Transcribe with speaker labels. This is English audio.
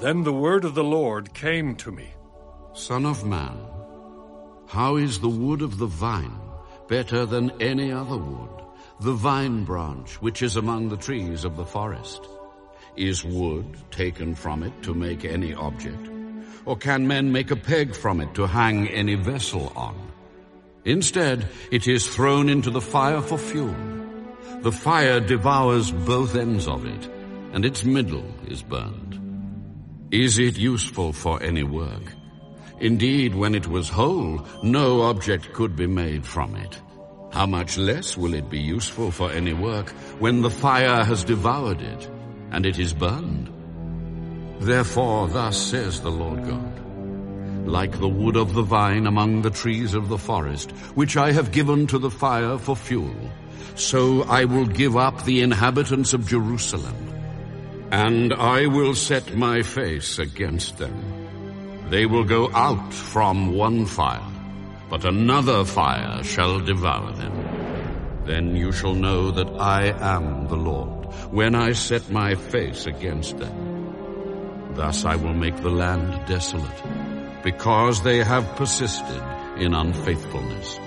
Speaker 1: Then the word of the Lord came to me.
Speaker 2: Son of man, how is the wood of the vine better than any other wood? The vine branch which is among the trees of the forest. Is wood taken from it to make any object? Or can men make a peg from it to hang any vessel on? Instead, it is thrown into the fire for fuel. The fire devours both ends of it, and its middle is burned. Is it useful for any work? Indeed, when it was whole, no object could be made from it. How much less will it be useful for any work when the fire has devoured it, and it is burned? Therefore, thus says the Lord God, like the wood of the vine among the trees of the forest, which I have given to the fire for fuel, so I will give up the inhabitants of Jerusalem, and I will set my face against them. They will go out from one fire, but another fire shall devour them. Then you shall know that I am the Lord, when I set my face against them. Thus I will make the land desolate, because they have persisted in unfaithfulness.